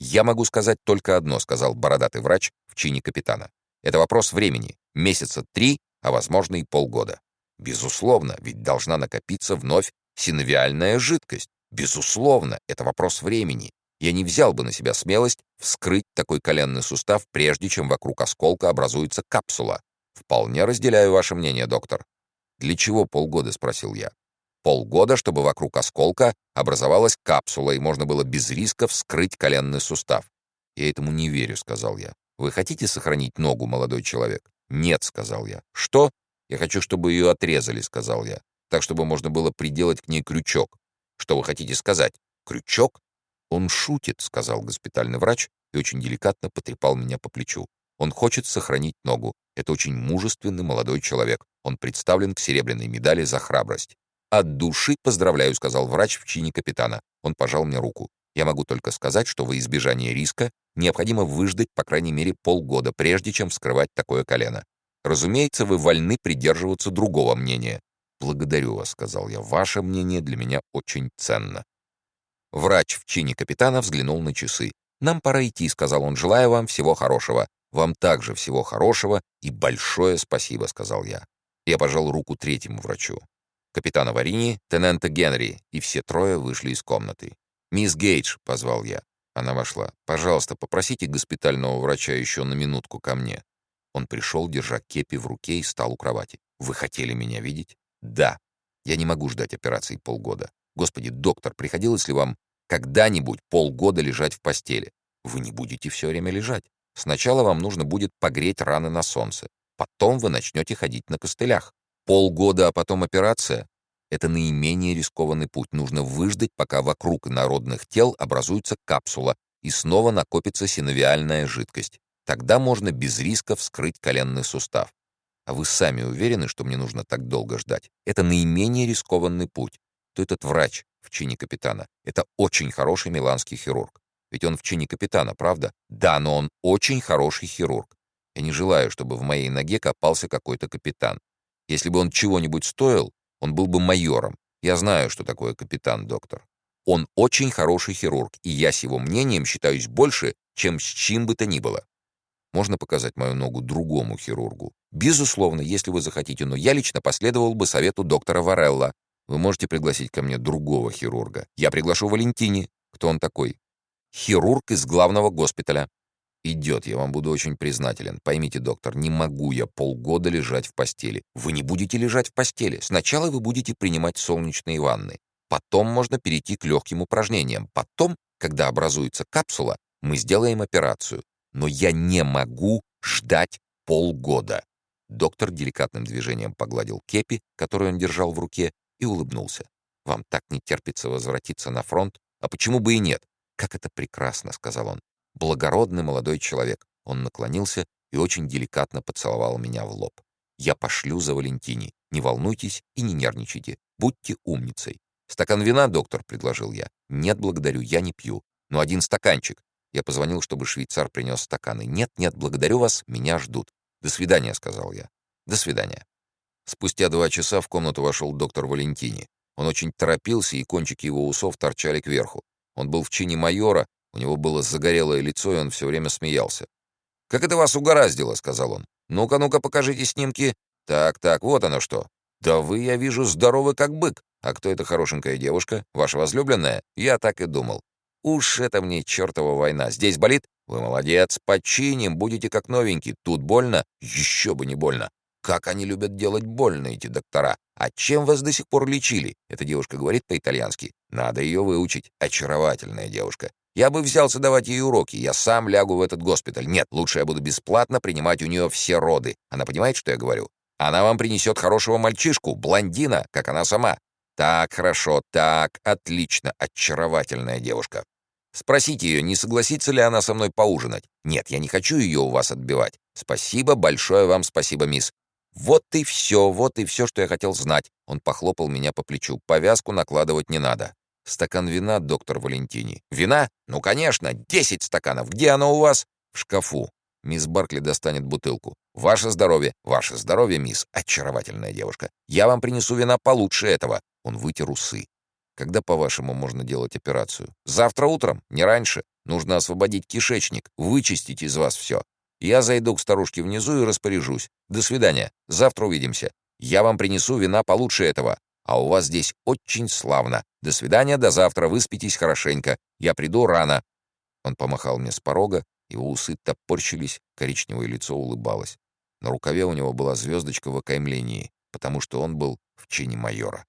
«Я могу сказать только одно», — сказал бородатый врач в чине капитана. «Это вопрос времени. Месяца три, а, возможно, и полгода. Безусловно, ведь должна накопиться вновь синовиальная жидкость. Безусловно, это вопрос времени. Я не взял бы на себя смелость вскрыть такой коленный сустав, прежде чем вокруг осколка образуется капсула. Вполне разделяю ваше мнение, доктор. Для чего полгода, спросил я. Полгода, чтобы вокруг осколка образовалась капсула, и можно было без риска вскрыть коленный сустав. Я этому не верю, сказал я. Вы хотите сохранить ногу, молодой человек? Нет, сказал я. Что? Я хочу, чтобы ее отрезали, сказал я. Так, чтобы можно было приделать к ней крючок. Что вы хотите сказать? Крючок? Он шутит, сказал госпитальный врач и очень деликатно потрепал меня по плечу. Он хочет сохранить ногу. Это очень мужественный молодой человек. Он представлен к серебряной медали за храбрость. «От души поздравляю», — сказал врач в чине капитана. Он пожал мне руку. «Я могу только сказать, что во избежание риска необходимо выждать по крайней мере полгода, прежде чем вскрывать такое колено. Разумеется, вы вольны придерживаться другого мнения». «Благодарю вас», — сказал я. «Ваше мнение для меня очень ценно». Врач в чине капитана взглянул на часы. «Нам пора идти», — сказал он. «Желаю вам всего хорошего». «Вам также всего хорошего и большое спасибо», — сказал я. Я пожал руку третьему врачу капитана Варини, тенента Генри, и все трое вышли из комнаты. «Мисс Гейдж», — позвал я. Она вошла. «Пожалуйста, попросите госпитального врача еще на минутку ко мне». Он пришел, держа кепи в руке, и стал у кровати. «Вы хотели меня видеть?» «Да. Я не могу ждать операции полгода. Господи, доктор, приходилось ли вам когда-нибудь полгода лежать в постели? Вы не будете все время лежать. Сначала вам нужно будет погреть раны на солнце. Потом вы начнете ходить на костылях. Полгода, а потом операция — это наименее рискованный путь. Нужно выждать, пока вокруг народных тел образуется капсула и снова накопится синовиальная жидкость. Тогда можно без риска вскрыть коленный сустав. А вы сами уверены, что мне нужно так долго ждать? Это наименее рискованный путь. То этот врач в чине капитана — это очень хороший миланский хирург. Ведь он в чине капитана, правда? Да, но он очень хороший хирург. Я не желаю, чтобы в моей ноге копался какой-то капитан. Если бы он чего-нибудь стоил, он был бы майором. Я знаю, что такое капитан-доктор. Он очень хороший хирург, и я с его мнением считаюсь больше, чем с чем бы то ни было. Можно показать мою ногу другому хирургу? Безусловно, если вы захотите, но я лично последовал бы совету доктора Варелла. Вы можете пригласить ко мне другого хирурга. Я приглашу Валентини. Кто он такой? Хирург из главного госпиталя. «Идет, я вам буду очень признателен. Поймите, доктор, не могу я полгода лежать в постели. Вы не будете лежать в постели. Сначала вы будете принимать солнечные ванны. Потом можно перейти к легким упражнениям. Потом, когда образуется капсула, мы сделаем операцию. Но я не могу ждать полгода». Доктор деликатным движением погладил кепи, которую он держал в руке, и улыбнулся. «Вам так не терпится возвратиться на фронт? А почему бы и нет? Как это прекрасно!» — сказал он благородный молодой человек. Он наклонился и очень деликатно поцеловал меня в лоб. «Я пошлю за Валентини. Не волнуйтесь и не нервничайте. Будьте умницей». «Стакан вина, доктор?» — предложил я. «Нет, благодарю, я не пью. Но один стаканчик». Я позвонил, чтобы швейцар принес стаканы. «Нет, нет, благодарю вас, меня ждут». «До свидания», — сказал я. «До свидания». Спустя два часа в комнату вошел доктор Валентини. Он очень торопился, и кончики его усов торчали кверху. Он был в чине майора у него было загорелое лицо, и он все время смеялся. «Как это вас угораздило?» — сказал он. «Ну-ка, ну-ка, покажите снимки. Так, так, вот оно что. Да вы, я вижу, здоровы как бык. А кто эта хорошенькая девушка? Ваша возлюбленная? Я так и думал. Уж это мне чертова война. Здесь болит? Вы молодец, починим, будете как новенький. Тут больно? Еще бы не больно. Как они любят делать больно, эти доктора. А чем вас до сих пор лечили? Эта девушка говорит по-итальянски. Надо ее выучить. Очаровательная девушка. Я бы взялся давать ей уроки, я сам лягу в этот госпиталь. Нет, лучше я буду бесплатно принимать у нее все роды. Она понимает, что я говорю? Она вам принесет хорошего мальчишку, блондина, как она сама. Так, хорошо, так, отлично, очаровательная девушка. Спросите ее, не согласится ли она со мной поужинать. Нет, я не хочу ее у вас отбивать. Спасибо, большое вам спасибо, мисс. Вот и все, вот и все, что я хотел знать. Он похлопал меня по плечу. Повязку накладывать не надо. Стакан вина, доктор Валентини. Вина? Ну, конечно, десять стаканов. Где оно у вас? В шкафу. Мисс Баркли достанет бутылку. Ваше здоровье. Ваше здоровье, мисс. Очаровательная девушка. Я вам принесу вина получше этого. Он вытер усы. Когда, по-вашему, можно делать операцию? Завтра утром, не раньше. Нужно освободить кишечник, вычистить из вас все. Я зайду к старушке внизу и распоряжусь. До свидания. Завтра увидимся. Я вам принесу вина получше этого. А у вас здесь очень славно. До свидания, до завтра. Выспитесь хорошенько. Я приду рано». Он помахал мне с порога, его усы топорщились, коричневое лицо улыбалось. На рукаве у него была звездочка в окаймлении, потому что он был в чине майора.